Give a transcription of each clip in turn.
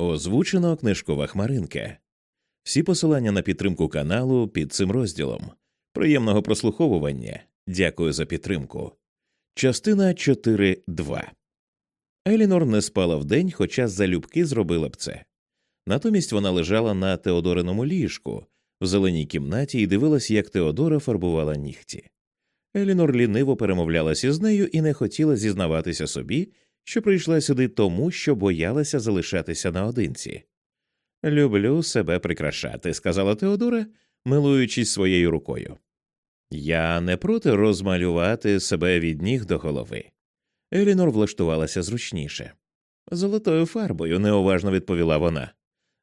Озвучено книжкова хмаринка. Всі посилання на підтримку каналу під цим розділом. Приємного прослуховування. Дякую за підтримку. Частина 4.2 Елінор не спала вдень, хоча залюбки зробила б це. Натомість вона лежала на Теодориному ліжку в зеленій кімнаті і дивилась, як Теодора фарбувала нігті. Елінор ліниво перемовлялася з нею і не хотіла зізнаватися собі, що прийшла сюди тому, що боялася залишатися наодинці. Люблю себе прикрашати, сказала Теодора, милуючись своєю рукою. Я не проти розмалювати себе від ніг до голови. Елінор влаштувалася зручніше. Золотою фарбою, неуважно відповіла вона.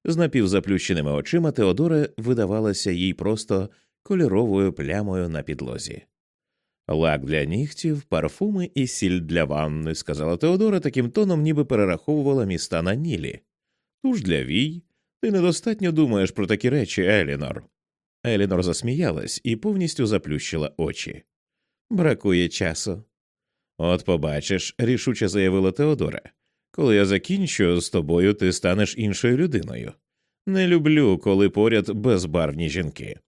З напівзаплющеними очима Теодора видавалася їй просто кольоровою плямою на підлозі. Лак для нігтів, парфуми і сіль для ванни, сказала Теодора таким тоном, ніби перераховувала міста на Нілі. Туж для вій. Ти недостатньо думаєш про такі речі, Елінор. Елінор засміялась і повністю заплющила очі. Бракує часу. От побачиш, рішуче заявила Теодора. Коли я закінчу з тобою, ти станеш іншою людиною. Не люблю, коли поряд безбарвні жінки.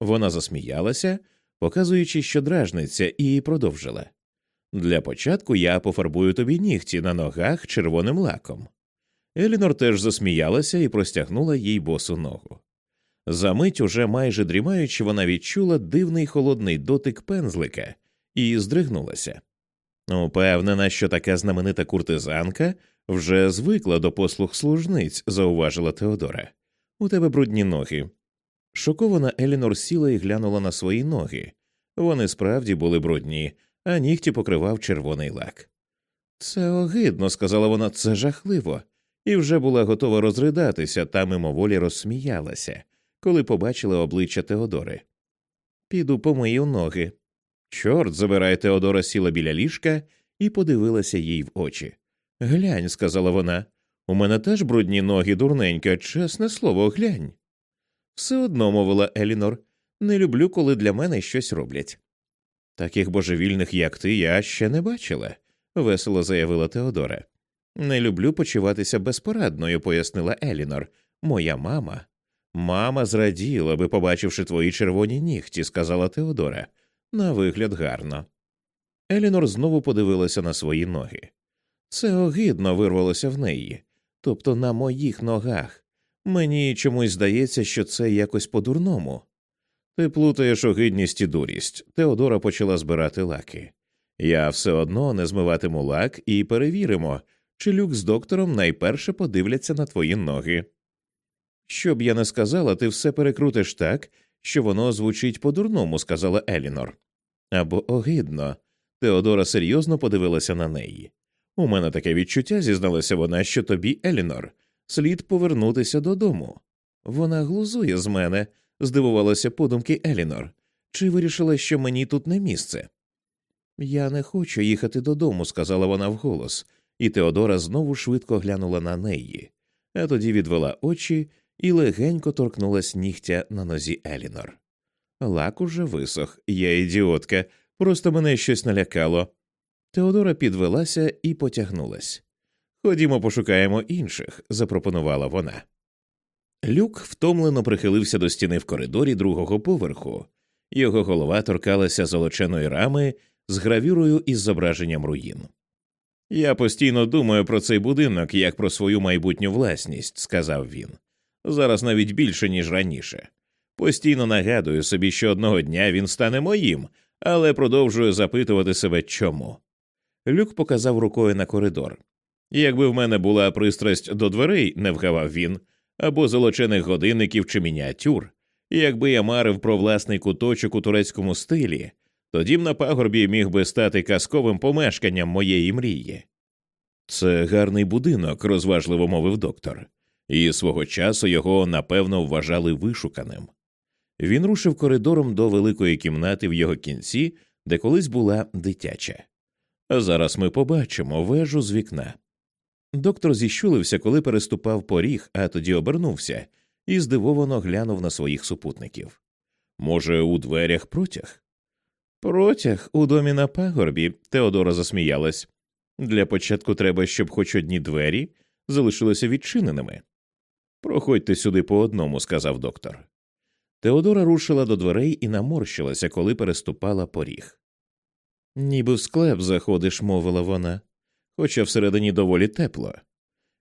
Вона засміялася, показуючи, що дражниться, і продовжила. Для початку я пофарбую тобі нігті на ногах червоним лаком. Елінор теж засміялася і простягнула їй босу ногу. Замить, уже майже дрімаючи, вона відчула дивний холодний дотик пензлика і здригнулася. Упевнена, що така знаменита куртизанка вже звикла до послуг служниць, зауважила Теодора. У тебе брудні ноги. Шокована Елінор сіла і глянула на свої ноги. Вони справді були брудні, а нігті покривав червоний лак. Це огидно, сказала вона, це жахливо, і вже була готова розридатися та мимоволі розсміялася, коли побачила обличчя Теодори. Піду помию ноги. Чорт, забирай Теодора сіла біля ліжка і подивилася їй в очі. Глянь, сказала вона, у мене теж брудні ноги, дурненька, чесне слово, глянь. Все одно, мовила Елінор, не люблю, коли для мене щось роблять. Таких божевільних, як ти, я ще не бачила, весело заявила Теодора. Не люблю почуватися безпорадною, пояснила Елінор. Моя мама. Мама зраділа би, побачивши твої червоні нігті, сказала Теодора. На вигляд гарно. Елінор знову подивилася на свої ноги. Це огидно вирвалося в неї, тобто на моїх ногах. Мені чомусь здається, що це якось по-дурному. Ти плутаєш огидність і дурість. Теодора почала збирати лаки. Я все одно не змиватиму лак і перевіримо, чи люк з доктором найперше подивляться на твої ноги. Щоб я не сказала, ти все перекрутиш так, що воно звучить по-дурному, сказала Елінор. Або огидно. Теодора серйозно подивилася на неї. У мене таке відчуття, зізналася вона, що тобі, Елінор, слід повернутися додому. Вона глузує з мене, здивувалася подумки Елінор. Чи вирішила, що мені тут не місце? Я не хочу їхати додому, сказала вона вголос, і Теодора знову швидко глянула на неї, а тоді відвела очі і легенько торкнулась нігтя на нозі Елінор. Лак уже висох, я ідіотка, просто мене щось налякало. Теодора підвелася і потягнулась. Ходімо, пошукаємо інших, запропонувала вона. Люк втомлено прихилився до стіни в коридорі другого поверху, його голова торкалася золоченої рами з гравюрою із зображенням руїн. Я постійно думаю про цей будинок як про свою майбутню власність, сказав він. Зараз навіть більше, ніж раніше. Постійно нагадую собі, що одного дня він стане моїм, але продовжую запитувати себе чому. Люк показав рукою на коридор. Якби в мене була пристрасть до дверей, не вгавав він, або золочених годинників чи мініатюр, якби я марив про власний куточок у турецькому стилі, то дім на пагорбі міг би стати казковим помешканням моєї мрії. Це гарний будинок, розважливо мовив доктор, і свого часу його напевно вважали вишуканим. Він рушив коридором до великої кімнати в його кінці, де колись була дитяча. А зараз ми побачимо вежу з вікна. Доктор зіщулився, коли переступав поріг, а тоді обернувся і здивовано глянув на своїх супутників. Може, у дверях протяг? Протяг у домі на пагорбі, Теодора засміялась. Для початку треба, щоб хоч одні двері залишилися відчиненими. Проходьте сюди по одному, сказав доктор. Теодора рушила до дверей і наморщилася, коли переступала поріг. Ніби в склеп заходиш, мовила вона, хоча всередині доволі тепло.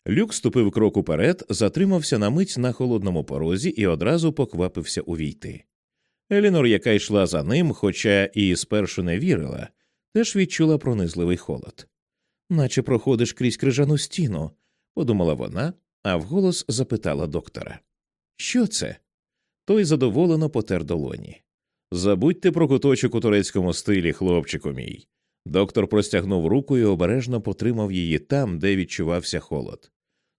Люк ступив крок уперед, затримався на мить на холодному порозі і одразу поквапився увійти. Елінор, яка йшла за ним, хоча і спершу не вірила, теж відчула пронизливий холод. Наче проходиш крізь крижану стіну, подумала вона, а вголос запитала доктора. Що це? Той задоволено потер долоні. Забудьте про куточок у турецькому стилі, хлопчику мій. Доктор простягнув руку і обережно потримав її там, де відчувався холод.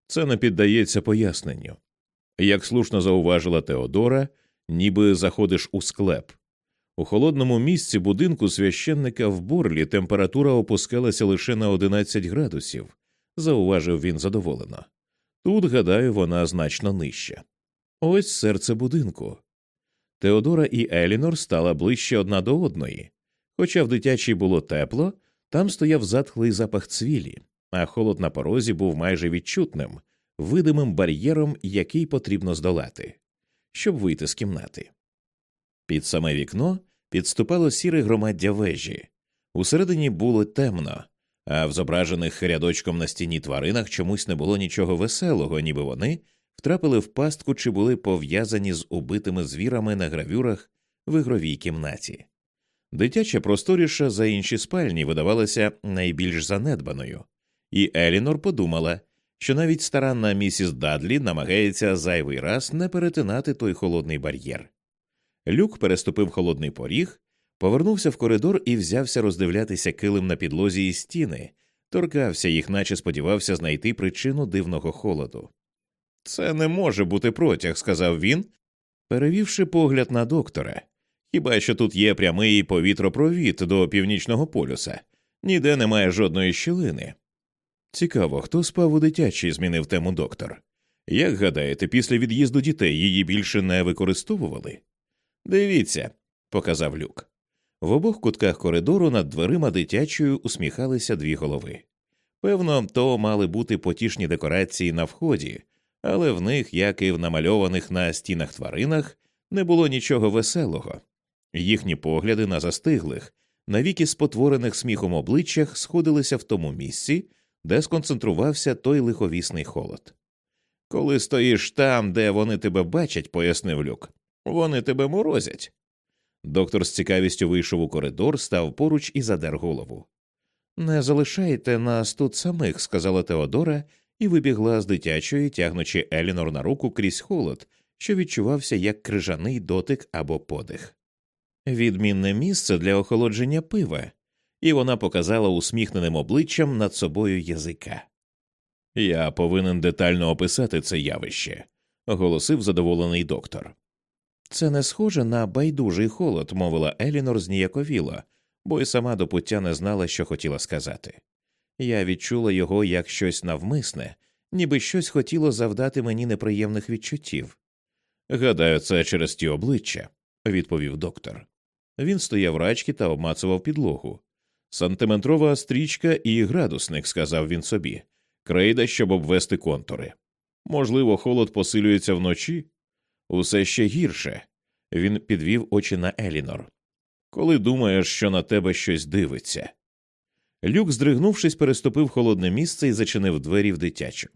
Це не піддається поясненню. Як слушно зауважила Теодора, ніби заходиш у склеп. У холодному місці будинку священника в борлі температура опускалася лише на 11 градусів, зауважив він задоволено. Тут, гадаю, вона значно нижча. Ось серце будинку. Теодора і Елінор стала ближче одна до одної. Хоча в дитячій було тепло, там стояв затхлий запах цвілі, а холод на порозі був майже відчутним, видимим бар'єром, який потрібно здолати, щоб вийти з кімнати. Під саме вікно підступало сіре громаддя вежі. Усередині було темно, а в зображених рядочком на стіні тваринах чомусь не було нічого веселого, ніби вони втрапили в пастку чи були пов'язані з убитими звірами на гравюрах в ігровій кімнаті. Дитяча просторіша за інші спальні видавалася найбільш занедбаною, і Елінор подумала, що навіть старанна місіс Дадлі намагається зайвий раз не перетинати той холодний бар'єр. Люк переступив холодний поріг, повернувся в коридор і взявся роздивлятися килим на підлозі і стіни, торкався їх, наче сподівався знайти причину дивного холоду. Це не може бути протяг, сказав він, перевівши погляд на доктора. Хіба що тут є прямий повітропровід до північного полюса, ніде немає жодної щілини. Цікаво, хто спав у дитячій, змінив тему доктор. Як гадаєте, після від'їзду дітей її більше не використовували? Дивіться, показав люк. В обох кутках коридору над дверима дитячою усміхалися дві голови. Певно, то мали бути потішні декорації на вході, але в них, як і в намальованих на стінах тваринах, не було нічого веселого. Їхні погляди на застиглих, навіки спотворених сміхом обличчях сходилися в тому місці, де сконцентрувався той лиховісний холод. Коли стоїш там, де вони тебе бачать, пояснив люк, вони тебе морозять. Доктор з цікавістю вийшов у коридор, став поруч і задер голову. Не залишайте нас тут самих, сказала Теодора і вибігла з дитячої, тягнучи Елінор на руку крізь холод, що відчувався як крижаний дотик або подих. Відмінне місце для охолодження пива, і вона показала усміхненим обличчям над собою язика. Я повинен детально описати це явище, оголосив задоволений доктор. Це не схоже на байдужий холод, мовила Елінор зніяковіло, бо й сама до пуття не знала, що хотіла сказати. Я відчула його як щось навмисне, ніби щось хотіло завдати мені неприємних відчуттів. Гадаю, це через ті обличчя, відповів доктор. Він стояв рачки та обмацував підлогу. Сантиметрова стрічка і градусник, сказав він собі, крейда, щоб обвести контури. Можливо, холод посилюється вночі? Усе ще гірше. Він підвів очі на Елінор. Коли думаєш, що на тебе щось дивиться. Люк, здригнувшись, переступив холодне місце і зачинив двері в дитячу.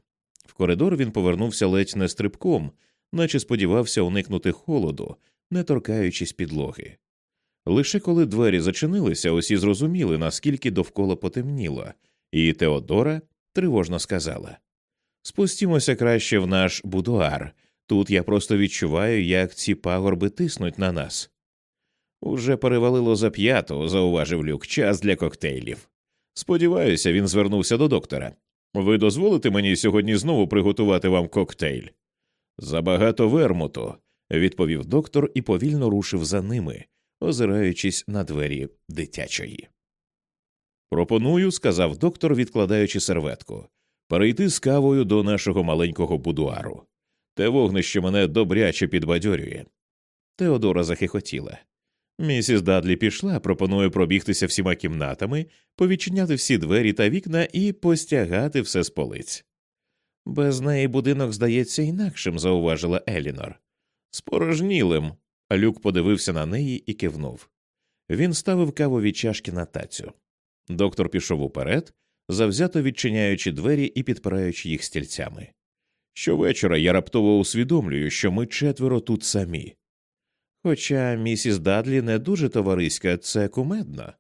В коридор він повернувся ледь не стрибком, наче сподівався уникнути холоду, не торкаючись підлоги. Лише коли двері зачинилися, усі зрозуміли, наскільки довкола потемніло, і Теодора тривожно сказала Спустімося краще в наш будуар. Тут я просто відчуваю, як ці пагорби тиснуть на нас. Уже перевалило за п'яту, зауважив люк, час для коктейлів. Сподіваюся, він звернувся до доктора. Ви дозволите мені сьогодні знову приготувати вам коктейль? Забагато вермуту, відповів доктор і повільно рушив за ними, озираючись на двері дитячої. Пропоную, сказав доктор, відкладаючи серветку, перейти з кавою до нашого маленького будуару. Те вогнище мене добряче підбадьорює. Теодора захихотіла. Місіс Дадлі пішла, пропонує пробігтися всіма кімнатами, повідчиняти всі двері та вікна і постягати все з полиць. Без неї будинок здається інакшим, зауважила Елінор. Спорожнілим. Люк подивився на неї і кивнув. Він ставив кавові чашки на тацю. Доктор пішов уперед, завзято відчиняючи двері і підпираючи їх стільцями. Щовечора я раптово усвідомлюю, що ми четверо тут самі. Хоча місіс Дадлі не дуже товариська, це кумедно.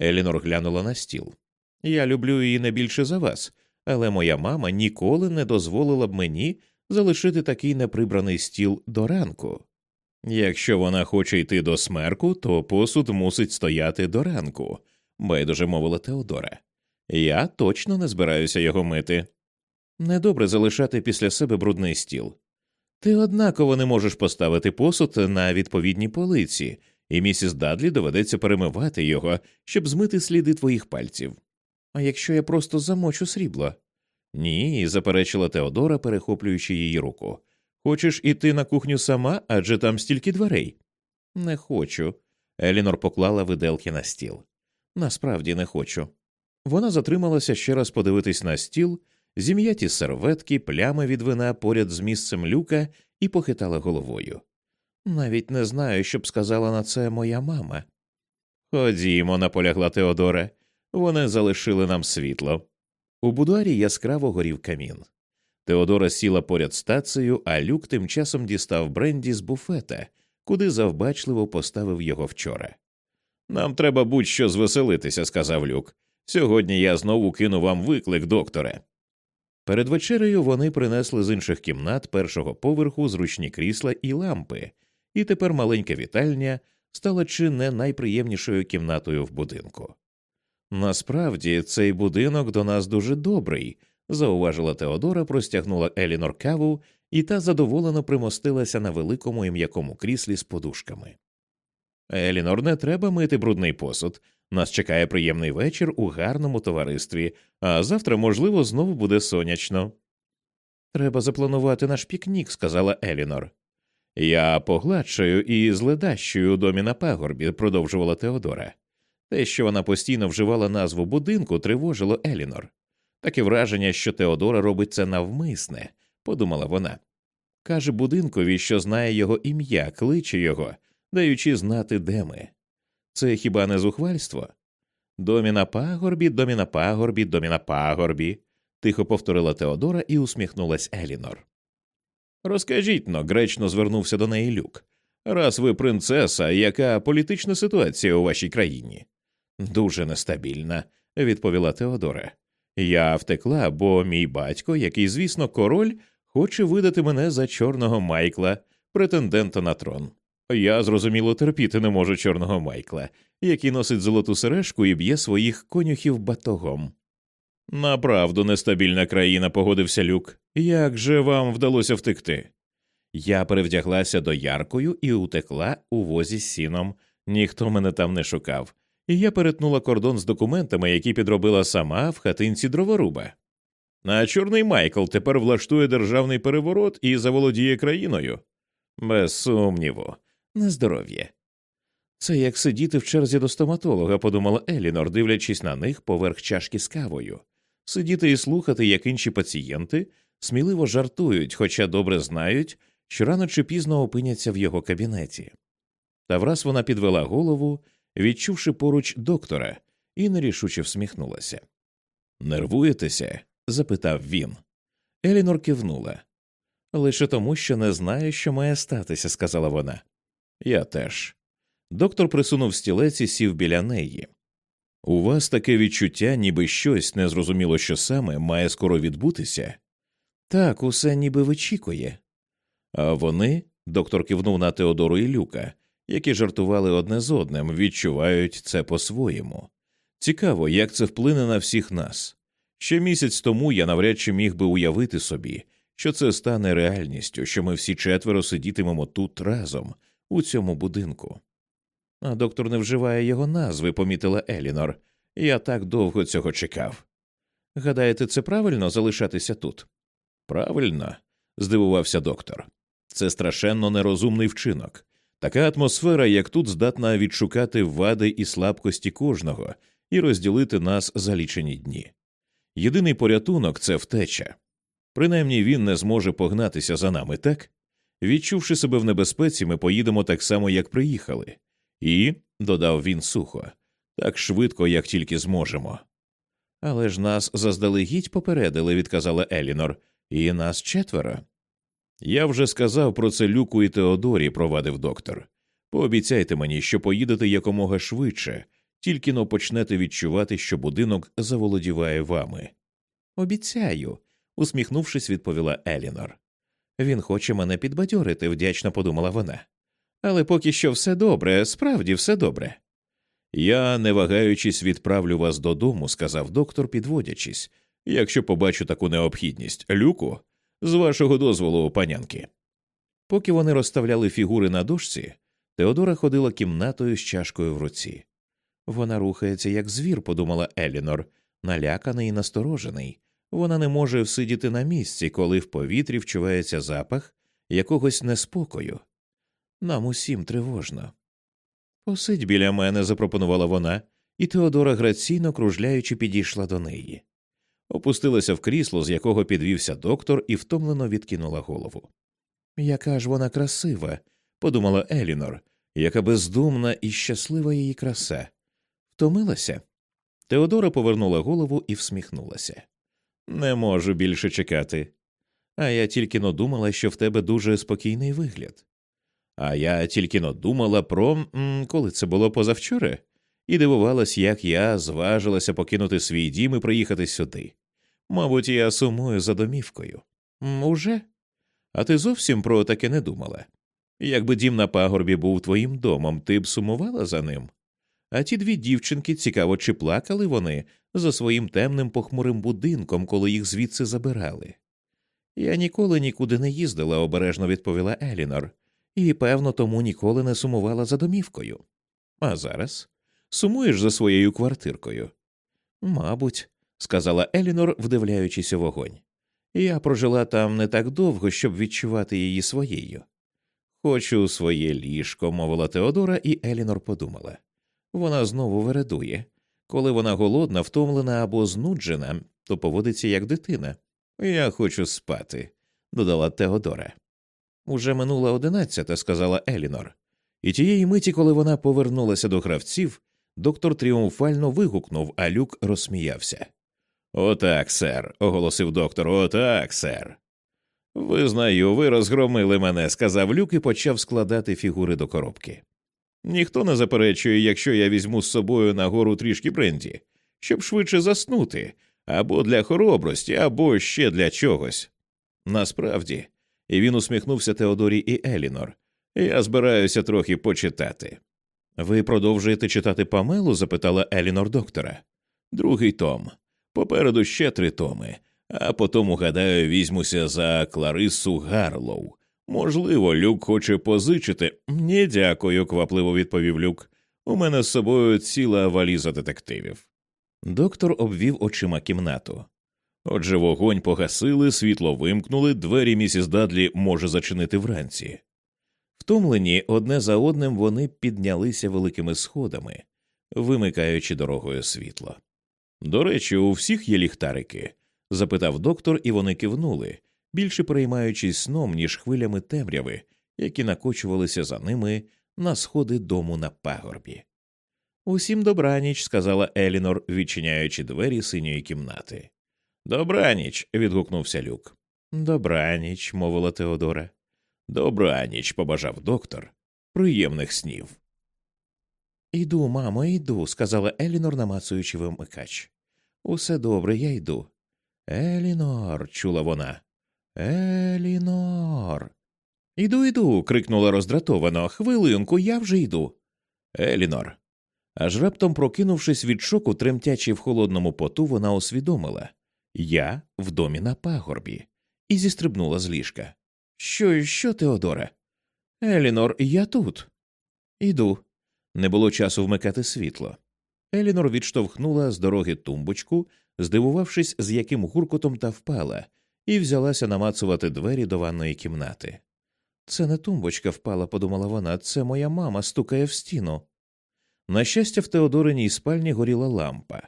Елінор глянула на стіл. Я люблю її не більше за вас, але моя мама ніколи не дозволила б мені залишити такий неприбраний стіл до ранку. Якщо вона хоче йти до смерку, то посуд мусить стояти до ранку, байдуже мовила Теодора. Я точно не збираюся його мити. Недобре залишати після себе брудний стіл. Ти однаково не можеш поставити посуд на відповідній полиці, і місіс Дадлі доведеться перемивати його, щоб змити сліди твоїх пальців. А якщо я просто замочу срібло? Ні, заперечила Теодора, перехоплюючи її руку. Хочеш іти на кухню сама, адже там стільки дверей? Не хочу. Елінор поклала виделки на стіл. Насправді не хочу. Вона затрималася ще раз подивитись на стіл, зім'яті серветки, плями від вина поряд з місцем люка і похитала головою. Навіть не знаю, що б сказала на це моя мама. Ходімо, наполягла Теодора. Вони залишили нам світло. У будуарі яскраво горів камін. Теодора сіла поряд з а люк тим часом дістав Бренді з буфета, куди завбачливо поставив його вчора. Нам треба будь що звеселитися, сказав люк. Сьогодні я знову кину вам виклик, докторе. Перед вечерею вони принесли з інших кімнат першого поверху зручні крісла і лампи, і тепер маленька вітальня стала чи не найприємнішою кімнатою в будинку. Насправді цей будинок до нас дуже добрий, зауважила Теодора, простягнула Елінор каву, і та задоволено примостилася на великому і м'якому кріслі з подушками. Елінор, не треба мити брудний посуд. Нас чекає приємний вечір у гарному товаристві, а завтра, можливо, знову буде сонячно. Треба запланувати наш пікнік, сказала Елінор. Я погладшаю і зледащую домі на пагорбі, продовжувала Теодора. Те, що вона постійно вживала назву будинку, тривожило Елінор. Таке враження, що Теодора робить це навмисне, подумала вона. Каже будинкові, що знає його ім'я, кличе його, даючи знати, де ми. Це хіба не зухвальство? Домі на пагорбі, домі на пагорбі, домі на пагорбі, тихо повторила Теодора і усміхнулась Елінор. Розкажіть но, гречно звернувся до неї люк. Раз ви принцеса, яка політична ситуація у вашій країні? Дуже нестабільна, відповіла Теодора. Я втекла, бо мій батько, який, звісно, король, хоче видати мене за чорного Майкла, претендента на трон. Я зрозуміло терпіти не можу чорного Майкла, який носить золоту сережку і б'є своїх конюхів батогом. Направду нестабільна країна, погодився люк. Як же вам вдалося втекти? Я перевдяглася до яркою і утекла у возі з сіном. Ніхто мене там не шукав, і я перетнула кордон з документами, які підробила сама в хатинці дроворуба. А чорний Майкл тепер влаштує державний переворот і заволодіє країною. Без сумніву, на здоров'я. Це як сидіти в черзі до стоматолога, подумала Елінор, дивлячись на них поверх чашки з кавою, сидіти і слухати, як інші пацієнти сміливо жартують, хоча добре знають, що рано чи пізно опиняться в його кабінеті. Та враз вона підвела голову, відчувши поруч доктора, і нерішуче всміхнулася. Нервуєтеся? запитав він. Елінор кивнула. Лише тому, що не знаю, що має статися, сказала вона. Я теж. Доктор присунув стілець і сів біля неї. У вас таке відчуття, ніби щось незрозуміло, що саме має скоро відбутися. Так, усе ніби вичікує. А вони, доктор кивнув на Теодору і Люка, які жартували одне з одним, відчувають це по-своєму. Цікаво, як це вплине на всіх нас. Ще місяць тому я навряд чи міг би уявити собі, що це стане реальністю, що ми всі четверо сидітимемо тут разом, у цьому будинку. А доктор не вживає його назви, помітила Елінор. Я так довго цього чекав. Гадаєте, це правильно залишатися тут? Правильно, здивувався доктор. Це страшенно нерозумний вчинок. Така атмосфера, як тут, здатна відшукати вади і слабкості кожного і розділити нас за лічені дні. Єдиний порятунок це втеча. Принаймні він не зможе погнатися за нами, так? Відчувши себе в небезпеці, ми поїдемо так само, як приїхали. І, додав він сухо, так швидко, як тільки зможемо. Але ж нас заздалегідь попередили, відказала Елінор, і нас четверо. Я вже сказав про це Люку і Теодорі, провадив доктор. Пообіцяйте мені, що поїдете якомога швидше, тільки но почнете відчувати, що будинок заволодіває вами. Обіцяю, усміхнувшись, відповіла Елінор. Він хоче мене підбадьорити, вдячно подумала вона. Але поки що все добре, справді все добре. Я, не вагаючись, відправлю вас додому, сказав доктор, підводячись, якщо побачу таку необхідність. Люку, з вашого дозволу, панянки. Поки вони розставляли фігури на дошці, Теодора ходила кімнатою з чашкою в руці. Вона рухається, як звір, подумала Елінор, наляканий і насторожений. Вона не може всидіти на місці, коли в повітрі вчувається запах якогось неспокою. Нам усім тривожно. Посидь біля мене, запропонувала вона, і Теодора, граційно кружляючи, підійшла до неї. Опустилася в крісло, з якого підвівся доктор, і втомлено відкинула голову. Яка ж вона красива, подумала Елінор, яка бездумна і щаслива її краса. Втомилася? Теодора повернула голову і всміхнулася. Не можу більше чекати. А я тільки но думала, що в тебе дуже спокійний вигляд. А я тільки но думала про коли це було позавчора, і дивувалась, як я зважилася покинути свій дім і приїхати сюди. Мабуть, я сумую за домівкою. Уже? А ти зовсім про таке не думала? Якби дім на пагорбі був твоїм домом, ти б сумувала за ним? А ті дві дівчинки цікаво, чи плакали вони за своїм темним похмурим будинком, коли їх звідси забирали. Я ніколи нікуди не їздила, обережно відповіла Елінор, і, певно, тому ніколи не сумувала за домівкою. А зараз сумуєш за своєю квартиркою? Мабуть, сказала Елінор, вдивляючись у вогонь. Я прожила там не так довго, щоб відчувати її своєю. Хочу своє ліжко, мовила Теодора, і Елінор подумала. Вона знову вередує. Коли вона голодна, втомлена або знуджена, то поводиться як дитина. Я хочу спати, додала Теодора. Уже минула одинадцята, сказала Елінор. І тієї миті, коли вона повернулася до гравців, доктор тріумфально вигукнув, а люк розсміявся. Отак, сер, оголосив доктор, отак, сер. Визнаю, ви розгромили мене, сказав люк і почав складати фігури до коробки. Ніхто не заперечує, якщо я візьму з собою на гору трішки бренді, щоб швидше заснути, або для хоробрості, або ще для чогось. Насправді, і він усміхнувся Теодорі і Елінор. Я збираюся трохи почитати. Ви продовжуєте читати Памелу? запитала Елінор доктора. Другий том. Попереду ще три томи, а потім, гадаю, візьмуся за Кларису Гарлоу. Можливо, люк хоче позичити. Ні, дякую, квапливо відповів люк. У мене з собою ціла валіза детективів. Доктор обвів очима кімнату. Отже, вогонь погасили, світло вимкнули, двері місіс Дадлі може зачинити вранці. Втомлені одне за одним вони піднялися великими сходами, вимикаючи дорогою світло. До речі, у всіх є ліхтарики? запитав доктор, і вони кивнули, більше переймаючись сном, ніж хвилями темряви, які накочувалися за ними на сходи дому на пагорбі. Усім добраніч, сказала Елінор, відчиняючи двері синьої кімнати. Добраніч. відгукнувся люк. Добраніч, мовила Теодора. Добраніч, побажав доктор. Приємних снів. Іду, мамо, йду, сказала Елінор, намацуючи вимикач. Усе добре, я йду. Елінор, чула вона. Елінор. Іду, іду. крикнула роздратовано. Хвилинку, я вже йду. Елінор. Аж раптом, прокинувшись від шоку, тремтячи в холодному поту, вона усвідомила я в домі на пагорбі, і зістрибнула з ліжка. Що, що, Теодоре? Елінор, я тут. Іду. Не було часу вмикати світло. Елінор відштовхнула з дороги тумбочку, здивувавшись, з яким гуркотом та впала, і взялася намацувати двері до ванної кімнати. Це не тумбочка впала, подумала вона, це моя мама стукає в стіну. На щастя, в Теодориній спальні горіла лампа,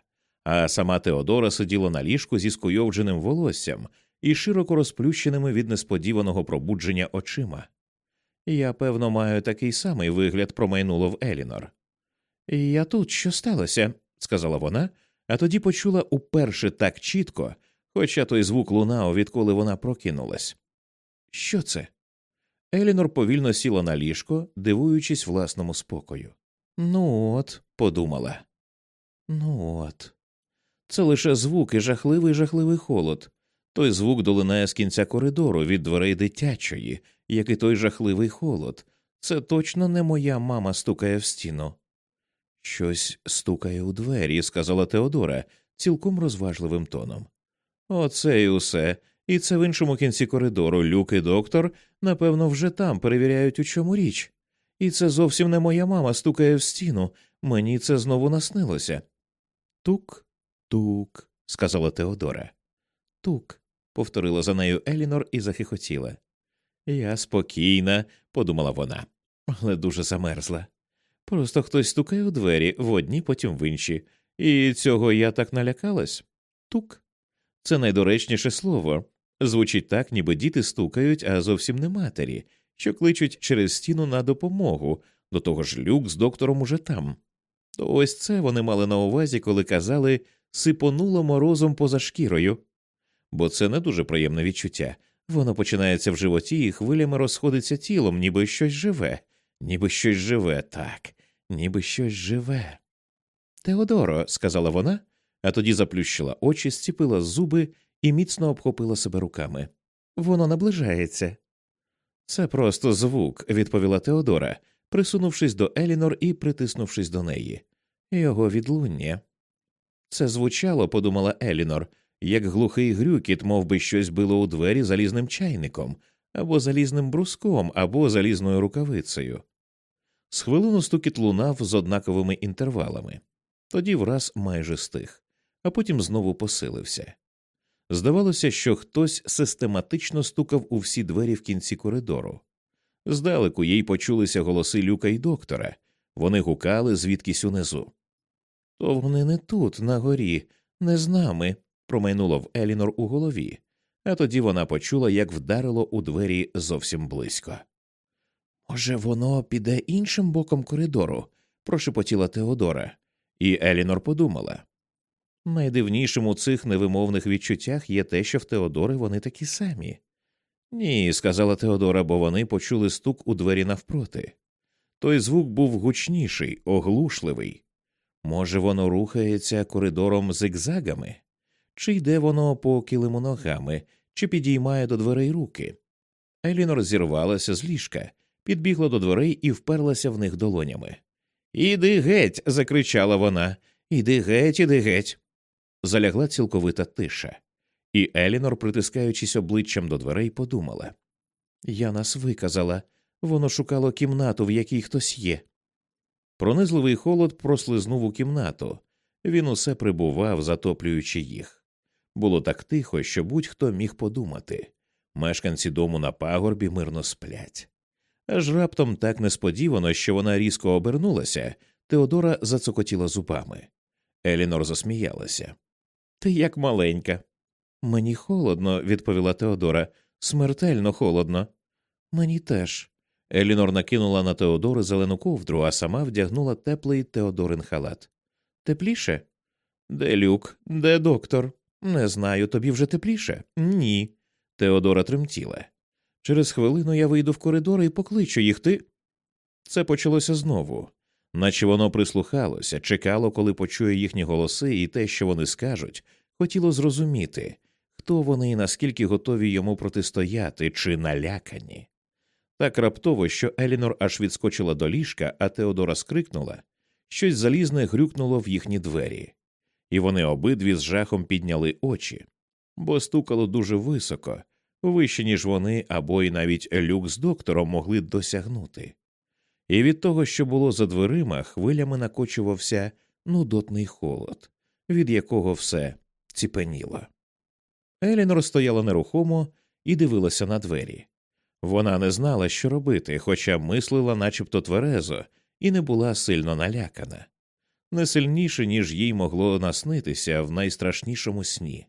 а сама Теодора сиділа на ліжку зі скуйовдженим волоссям, і широко розплющеними від несподіваного пробудження очима. Я, певно, маю такий самий вигляд, промайнуло в Елінор. Я тут що сталося? сказала вона, а тоді почула уперше так чітко, хоча той звук лунав, відколи вона прокинулась. Що це? Елінор повільно сіла на ліжко, дивуючись власному спокою. Ну от, подумала. Ну от. Це лише звук і жахливий жахливий холод. Той звук долинає з кінця коридору від дверей дитячої, як і той жахливий холод. Це точно не моя мама стукає в стіну. Щось стукає у двері, сказала Теодора цілком розважливим тоном. Оце і усе. І це в іншому кінці коридору люк і доктор, напевно, вже там перевіряють, у чому річ. І це зовсім не моя мама стукає в стіну, мені це знову наснилося. Тук, тук, сказала Теодора. Тук, повторила за нею Елінор і захихотіла. Я спокійна, подумала вона, але дуже замерзла. Просто хтось стукає у двері в одні, потім в інші, і цього я так налякалась. Тук. Це найдоречніше слово. Звучить так, ніби діти стукають, а зовсім не матері, що кличуть через стіну на допомогу, до того ж люк з доктором уже там. То ось це вони мали на увазі, коли казали сипонуло морозом поза шкірою, бо це не дуже приємне відчуття. Воно починається в животі і хвилями розходиться тілом, ніби щось живе, ніби щось живе, так, ніби щось живе. Теодоро, сказала вона, а тоді заплющила очі, зціпила зуби і міцно обхопила себе руками. Воно наближається. Це просто звук, відповіла Теодора, присунувшись до Елінор і притиснувшись до неї. Його відлуння. Це звучало, подумала Елінор, як глухий грюкіт, мов би щось било у двері залізним чайником, або залізним бруском, або залізною рукавицею. З хвилину стукіт лунав з однаковими інтервалами, тоді враз майже стих, а потім знову посилився. Здавалося, що хтось систематично стукав у всі двері в кінці коридору. Здалеку їй почулися голоси люка й доктора, вони гукали звідкись унизу. То вони не тут, на горі, не з нами, промайнуло в Елінор у голові, а тоді вона почула, як вдарило у двері зовсім близько. Може, воно піде іншим боком коридору, прошепотіла Теодора, і Елінор подумала. Найдивнішим у цих невимовних відчуттях є те, що в Теодори вони такі самі. Ні, сказала Теодора, бо вони почули стук у двері навпроти. Той звук був гучніший, оглушливий. Може, воно рухається коридором зигзагами, чи йде воно по килиму ногами, чи підіймає до дверей руки. Елінор зірвалася з ліжка, підбігла до дверей і вперлася в них долонями. Іди геть. закричала вона. Іди геть, іди геть. Залягла цілковита тиша, і Елінор, притискаючись обличчям до дверей, подумала Я нас виказала, воно шукало кімнату, в якій хтось є. Пронизливий холод прослизнув у кімнату, він усе прибував, затоплюючи їх. Було так тихо, що будь-хто міг подумати мешканці дому на пагорбі мирно сплять. Аж раптом так несподівано, що вона різко обернулася, Теодора зацокотіла зубами. Елінор засміялася. Ти як маленька. Мені холодно, відповіла Теодора. Смертельно холодно. Мені теж. Елінор накинула на Теодору зелену ковдру, а сама вдягнула теплий Теодорин халат. Тепліше? Де люк? Де доктор? Не знаю, тобі вже тепліше? Ні. Теодора тремтіла. Через хвилину я вийду в коридор і покличу їх ти. Це почалося знову, наче воно прислухалося, чекало, коли почує їхні голоси, і те, що вони скажуть, хотіло зрозуміти, хто вони і наскільки готові йому протистояти чи налякані. Так раптово, що Елінор аж відскочила до ліжка, а Теодора скрикнула, щось залізне грюкнуло в їхні двері, і вони обидві з жахом підняли очі, бо стукало дуже високо, вище, ніж вони або й навіть люк з доктором могли досягнути. І від того, що було за дверима, хвилями накочувався нудотний холод, від якого все ціпеніло. Елінор стояла нерухомо і дивилася на двері. Вона не знала, що робити, хоча мислила начебто тверезо, і не була сильно налякана, не сильніше, ніж їй могло наснитися в найстрашнішому сні.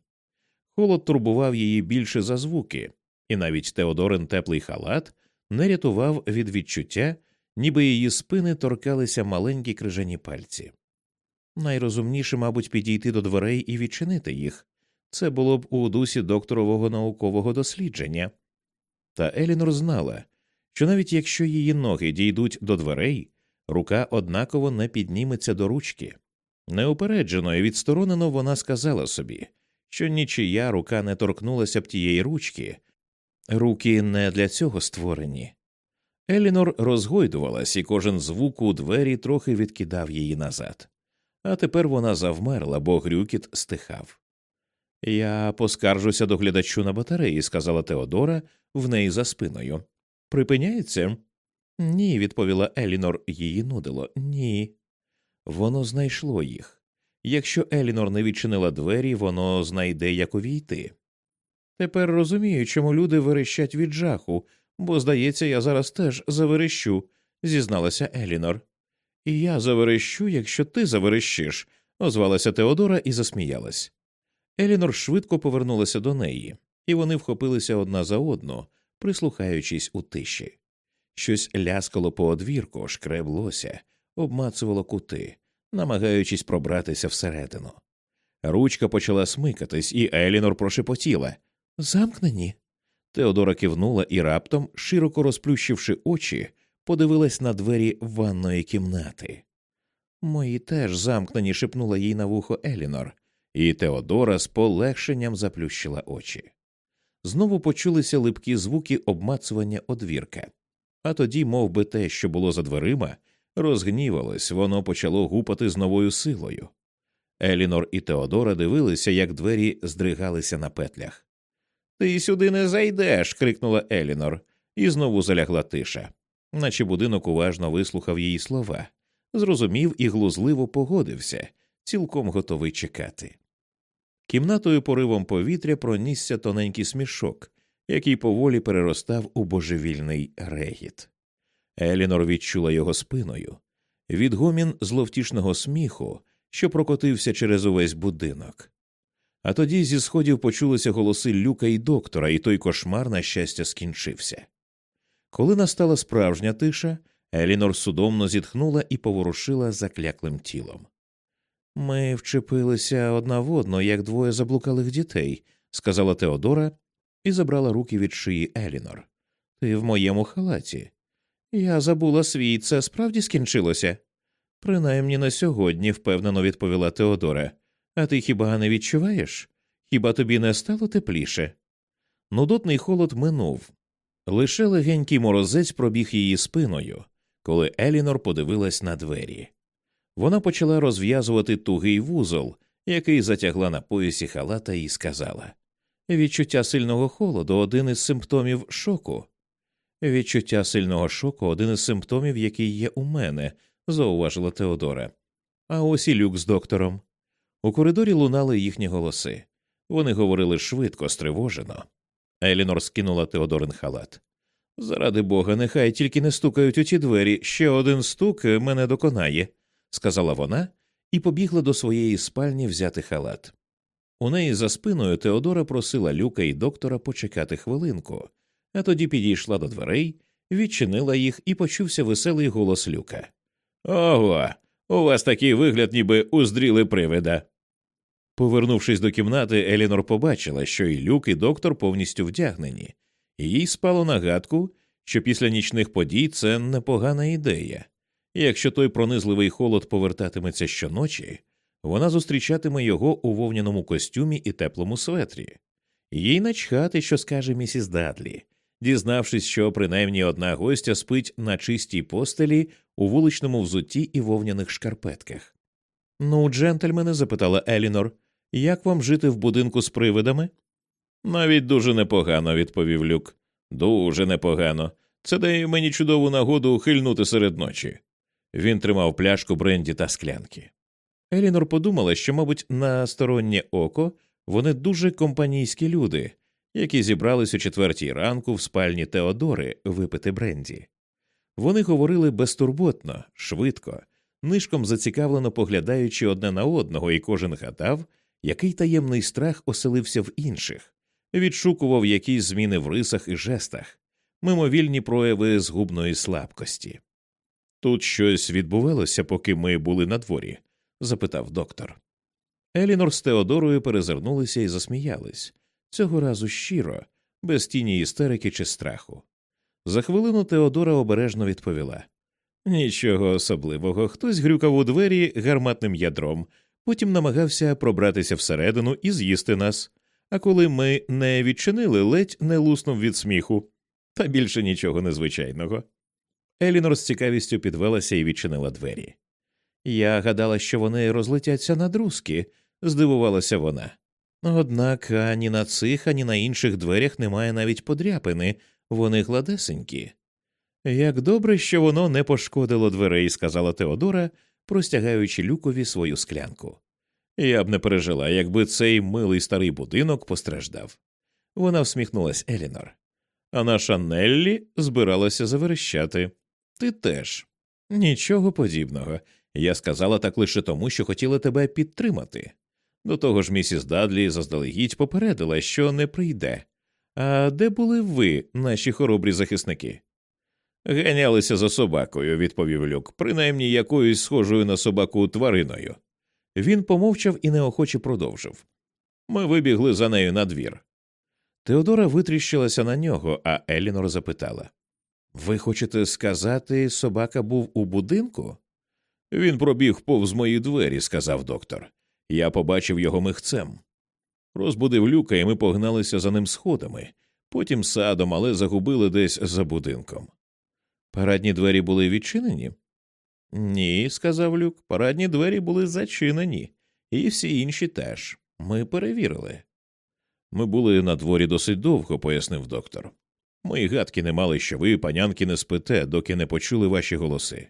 Холод турбував її більше за звуки, і навіть Теодорин теплий халат не рятував від відчуття, ніби її спини торкалися маленькі крижані пальці. Найрозумніше, мабуть, підійти до дверей і відчинити їх це було б у дусі докторового наукового дослідження. Та Елінор знала, що навіть якщо її ноги дійдуть до дверей, рука однаково не підніметься до ручки. Неупереджено і відсторонено вона сказала собі, що нічия рука не торкнулася б тієї ручки, руки не для цього створені. Елінор розгойдувалась, і кожен звук у двері трохи відкидав її назад. А тепер вона завмерла, бо грюкіт стихав. Я поскаржуся до глядачу на батареї, сказала Теодора в неї за спиною. Припиняється? Ні, відповіла Елінор, її нудило. Ні. Воно знайшло їх. Якщо Елінор не відчинила двері, воно знайде, як увійти. Тепер розумію, чому люди верещать від жаху, бо, здається, я зараз теж заверещу, зізналася Елінор. І я заверещу, якщо ти заверещиш, озвалася Теодора і засміялась. Елінор швидко повернулася до неї, і вони вхопилися одна за одну, прислухаючись у тиші. Щось ляскало по одвірку, шкреблося, обмацувало кути, намагаючись пробратися всередину. Ручка почала смикатись, і Елінор прошепотіла Замкнені. Теодора кивнула і раптом, широко розплющивши очі, подивилась на двері ванної кімнати. Мої теж замкнені, шепнула їй на вухо Елінор, і Теодора з полегшенням заплющила очі. Знову почулися липкі звуки обмацування одвірка, а тоді, мов би те, що було за дверима, розгнівалось, воно почало гупати з новою силою. Елінор і Теодора дивилися, як двері здригалися на петлях. Ти сюди не зайдеш. крикнула Елінор, і знову залягла тиша, наче будинок уважно вислухав її слова, зрозумів і глузливо погодився, цілком готовий чекати. Кімнатою поривом повітря пронісся тоненький смішок, який поволі переростав у божевільний регіт. Елінор відчула його спиною, відгомін зловтішного сміху, що прокотився через увесь будинок. А тоді зі сходів почулися голоси люка і доктора, і той кошмар, на щастя, скінчився. Коли настала справжня тиша, Елінор судомно зітхнула і поворушила закляклим тілом. Ми вчепилися одна в одну, як двоє заблукалих дітей, сказала Теодора і забрала руки від шиї Елінор. Ти в моєму халаті. Я забула свій, це справді скінчилося. Принаймні на сьогодні, впевнено відповіла Теодора. А ти хіба не відчуваєш? Хіба тобі не стало тепліше? Нудотний холод минув. Лише легенький морозець пробіг її спиною, коли Елінор подивилась на двері. Вона почала розв'язувати тугий вузол, який затягла на поясі халата, і сказала Відчуття сильного холоду один із симптомів шоку. Відчуття сильного шоку один із симптомів, який є у мене, зауважила Теодора. А ось і люк з доктором. У коридорі лунали їхні голоси. Вони говорили швидко, стривожено. Елінор скинула Теодорин халат. Заради бога, нехай тільки не стукають у ті двері, ще один стук мене доконає, сказала вона і побігла до своєї спальні взяти халат. У неї за спиною Теодора просила люка і доктора почекати хвилинку, а тоді підійшла до дверей, відчинила їх і почувся веселий голос люка. Ого, у вас такий вигляд, ніби уздріли привида. Повернувшись до кімнати, Елінор побачила, що і люк, і доктор повністю вдягнені, і їй спало нагадку, що після нічних подій це непогана ідея. Якщо той пронизливий холод повертатиметься щоночі, вона зустрічатиме його у вовняному костюмі і теплому светрі. Їй начхати, що скаже місіс Дадлі, дізнавшись, що принаймні одна гостя спить на чистій постелі у вуличному взутті і вовняних шкарпетках. Ну, джентльмени, запитала Елінор, як вам жити в будинку з привидами? Навіть дуже непогано, відповів люк. Дуже непогано. Це дає мені чудову нагоду хильнути серед ночі. Він тримав пляшку бренді та склянки. Елінор подумала, що, мабуть, на стороннє око вони дуже компанійські люди, які зібрались у четвертій ранку в спальні Теодори випити бренді. Вони говорили безтурботно, швидко, нишком зацікавлено поглядаючи одне на одного, і кожен гадав, який таємний страх оселився в інших, відшукував якісь зміни в рисах і жестах, мимовільні прояви згубної слабкості. Тут щось відбувалося, поки ми були на дворі?» – запитав доктор. Елінор з Теодорою перезирнулися і засміялись цього разу щиро, без тіні істерики чи страху. За хвилину Теодора обережно відповіла Нічого особливого, хтось грюкав у двері гарматним ядром, потім намагався пробратися всередину і з'їсти нас. А коли ми не відчинили, ледь не луснув від сміху, та більше нічого незвичайного. Елінор з цікавістю підвелася і відчинила двері. Я гадала, що вони розлетяться на друзки, здивувалася вона. Однак ані на цих, ані на інших дверях немає навіть подряпини, вони гладесенькі. Як добре, що воно не пошкодило дверей, сказала Теодора, простягаючи люкові свою склянку. Я б не пережила, якби цей милий старий будинок постраждав. Вона всміхнулась Елінор. А наша Неллі збиралася заверещати. Ти теж. Нічого подібного. Я сказала так лише тому, що хотіла тебе підтримати. До того ж, місіс Дадлі заздалегідь попередила, що не прийде. А де були ви, наші хоробрі захисники? Ганялися за собакою, відповів люк, принаймні якоюсь схожою на собаку твариною. Він помовчав і неохоче продовжив. Ми вибігли за нею на двір. Теодора витріщилася на нього, а Елінор запитала Ви хочете сказати, собака був у будинку? Він пробіг повз мої двері, сказав доктор. Я побачив його михцем. Розбудив люка, і ми погналися за ним сходами, потім садом, але загубили десь за будинком. Парадні двері були відчинені? Ні, сказав люк, парадні двері були зачинені, і всі інші теж. Ми перевірили. Ми були на дворі досить довго, пояснив доктор. Мої гадки не мали, що ви, панянки, не спите, доки не почули ваші голоси.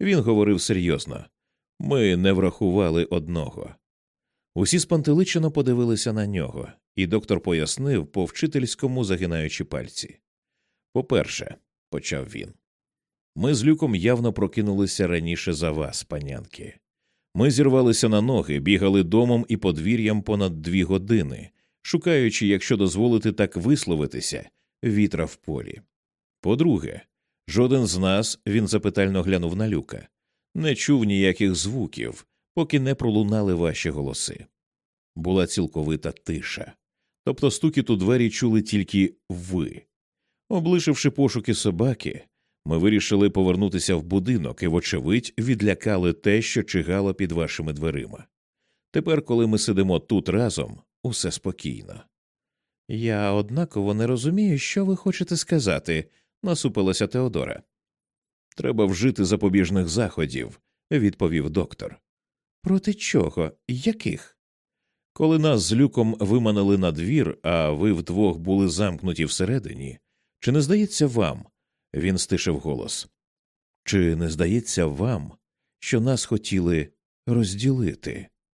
Він говорив серйозно ми не врахували одного. Усі спантеличено подивилися на нього, і доктор пояснив по вчительському загинаючи пальці. По перше, почав він, ми з люком явно прокинулися раніше за вас, панянки. Ми зірвалися на ноги, бігали домом і подвір'ям понад дві години, шукаючи, якщо дозволити так висловитися, вітра в полі. По-друге, жоден з нас, він запитально глянув на люка, не чув ніяких звуків, поки не пролунали ваші голоси. Була цілковита тиша. Тобто стукіт у двері чули тільки ви. Облишивши пошуки собаки, ми вирішили повернутися в будинок і, вочевидь, відлякали те, що чигало під вашими дверима. Тепер, коли ми сидимо тут разом, усе спокійно. Я однаково не розумію, що ви хочете сказати, насупилася Теодора. Треба вжити запобіжних заходів, відповів доктор. Проти чого? Яких? Коли нас з люком виманили на двір, а ви вдвох були замкнуті всередині, чи не здається вам? Він стишив голос. Чи не здається вам, що нас хотіли розділити?